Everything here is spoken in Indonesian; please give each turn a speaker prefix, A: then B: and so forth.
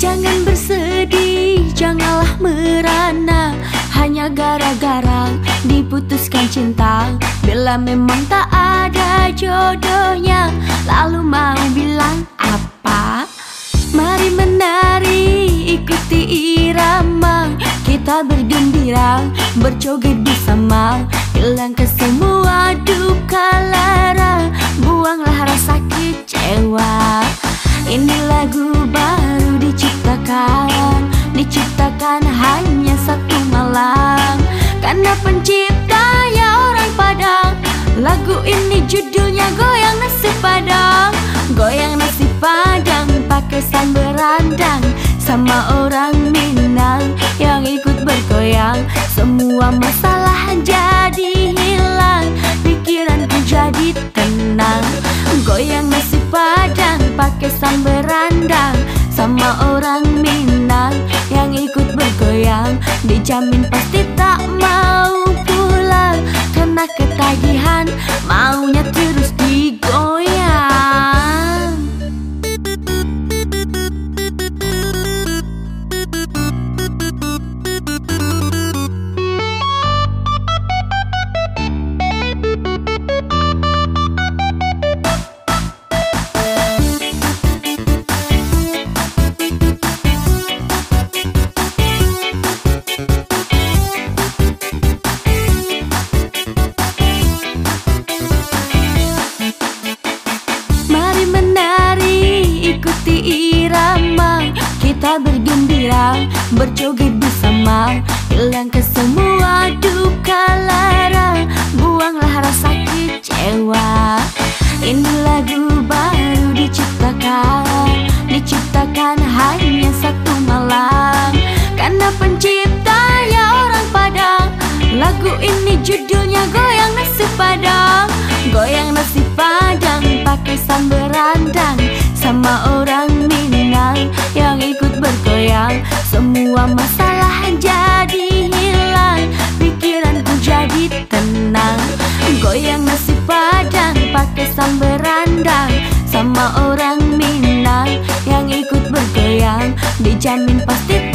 A: Jangan bersedih, janganlah merana Hanya gara-gara diputuskan cinta. Bila memang tak ada jodohnya Lalu mau bilang apa? Mari menari, ikuti irama. Kita bergembira, berjoget bersama. Hilangkan semua duka lara Diciptakan hanya satu malam. Karena pencipta ya orang Padang. Lagu ini judulnya Goyang Nasi Padang. Goyang nasi Padang pakai berandang. Sama orang Minang yang ikut bergoyang. Semua masalah jadi hilang. Pikiranku jadi tenang. Goyang nasi Padang pakai berandang. Sama orang Minang Dijamin pasti tak Hilangkan semua duka lara. Buanglah rasa kecewa. Ini lagu baru diciptakan. Diciptakan hanya satu malam. Karena pencipta ya orang Padang. Lagu ini judulnya Goyang Nasi Padang. Goyang nasi padang pakai berandang. Sama orang Minang yang ikut bergoyang. Semua masalah Jangan pasti